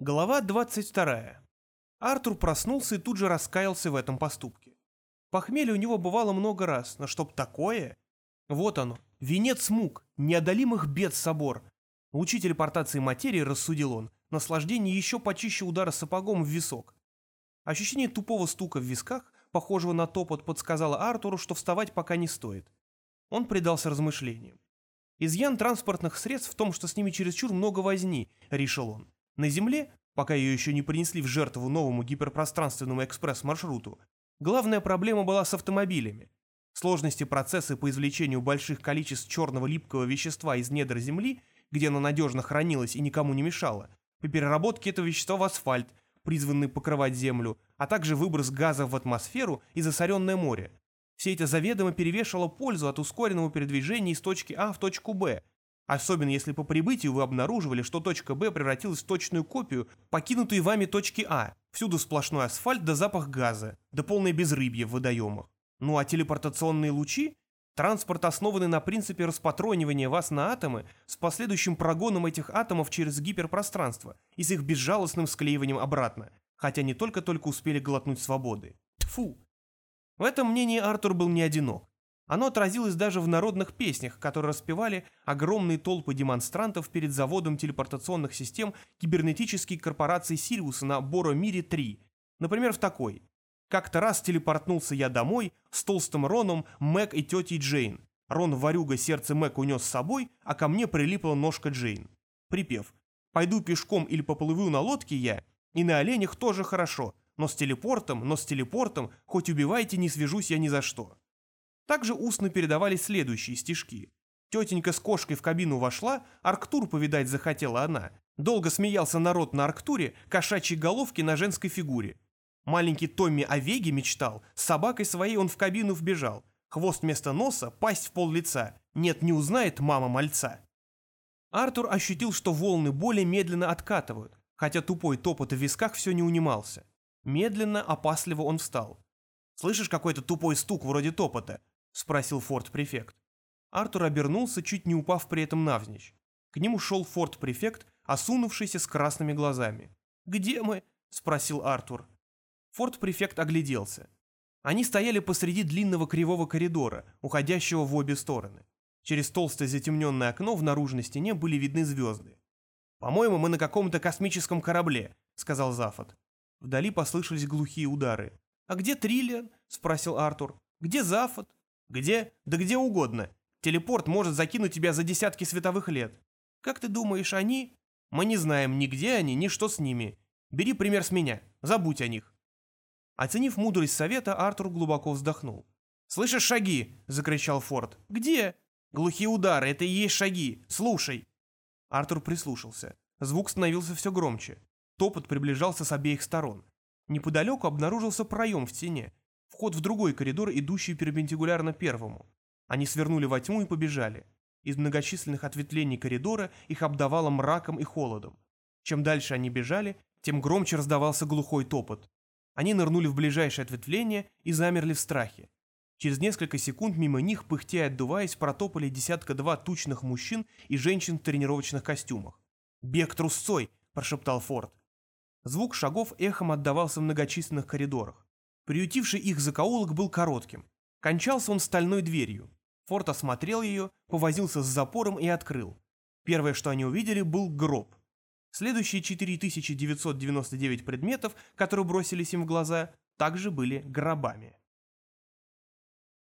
Глава 22. Артур проснулся и тут же раскаялся в этом поступке. Похмелье у него бывало много раз, но чтоб такое... Вот оно, венец мук, неодолимых бед собор. Учить телепортации материи, рассудил он, наслаждение еще почище удара сапогом в висок. Ощущение тупого стука в висках, похожего на топот, подсказало Артуру, что вставать пока не стоит. Он предался размышлениям. Изъян транспортных средств в том, что с ними чересчур много возни, решил он. На Земле, пока ее еще не принесли в жертву новому гиперпространственному экспресс-маршруту, главная проблема была с автомобилями. Сложности процесса по извлечению больших количеств черного липкого вещества из недр Земли, где оно надежно хранилось и никому не мешало, по переработке этого вещества в асфальт, призванный покрывать Землю, а также выброс газов в атмосферу и засоренное море. Все это заведомо перевешивало пользу от ускоренного передвижения из точки А в точку Б, Особенно если по прибытию вы обнаруживали, что точка Б превратилась в точную копию покинутой вами точки А. Всюду сплошной асфальт да запах газа, да полное безрыбье в водоемах. Ну а телепортационные лучи? Транспорт, основанный на принципе распатронивания вас на атомы с последующим прогоном этих атомов через гиперпространство и с их безжалостным склеиванием обратно, хотя не только-только успели глотнуть свободы. Тфу. В этом мнении Артур был не одинок. Оно отразилось даже в народных песнях, которые распевали огромные толпы демонстрантов перед заводом телепортационных систем кибернетической корпорации Сириуса на Боро-Мире-3. Например, в такой. «Как-то раз телепортнулся я домой с толстым Роном, Мэг и тетей Джейн. Рон ворюга сердце Мэг унес с собой, а ко мне прилипла ножка Джейн». Припев. «Пойду пешком или поплыву на лодке я, и на оленях тоже хорошо, но с телепортом, но с телепортом, хоть убивайте, не свяжусь я ни за что». Также устно передавались следующие стишки. Тетенька с кошкой в кабину вошла, Арктур повидать захотела она. Долго смеялся народ на Арктуре, кошачьей головки на женской фигуре. Маленький Томми о Веге мечтал, с собакой своей он в кабину вбежал. Хвост вместо носа, пасть в пол лица. Нет, не узнает мама мальца. Артур ощутил, что волны боли медленно откатывают, хотя тупой топот в висках все не унимался. Медленно, опасливо он встал. «Слышишь какой-то тупой стук вроде топота?» — спросил форт-префект. Артур обернулся, чуть не упав при этом навзничь. К нему шел форт-префект, осунувшийся с красными глазами. «Где мы?» — спросил Артур. Форт-префект огляделся. Они стояли посреди длинного кривого коридора, уходящего в обе стороны. Через толстое затемненное окно в наружной стене были видны звезды. «По-моему, мы на каком-то космическом корабле», — сказал Зафот. Вдали послышались глухие удары. «А где Триллиан?» — спросил Артур. «Где Зафот?» Где? Да где угодно. Телепорт может закинуть тебя за десятки световых лет. Как ты думаешь, они? Мы не знаем ни где они, ни что с ними. Бери пример с меня. Забудь о них. Оценив мудрость совета, Артур глубоко вздохнул. «Слышишь шаги?» – закричал Форд. «Где?» «Глухие удары, это и есть шаги. Слушай!» Артур прислушался. Звук становился все громче. Топот приближался с обеих сторон. Неподалеку обнаружился проем в стене, Вход в другой коридор, идущий перпендикулярно первому. Они свернули во тьму и побежали. Из многочисленных ответвлений коридора их обдавало мраком и холодом. Чем дальше они бежали, тем громче раздавался глухой топот. Они нырнули в ближайшее ответвление и замерли в страхе. Через несколько секунд мимо них, пыхтя и отдуваясь, протопали десятка-два тучных мужчин и женщин в тренировочных костюмах. «Бег трусцой!» – прошептал Форд. Звук шагов эхом отдавался в многочисленных коридорах. Приютивший их закоулок был коротким. Кончался он стальной дверью. Форд осмотрел ее, повозился с запором и открыл. Первое, что они увидели, был гроб. Следующие 4999 предметов, которые бросились им в глаза, также были гробами.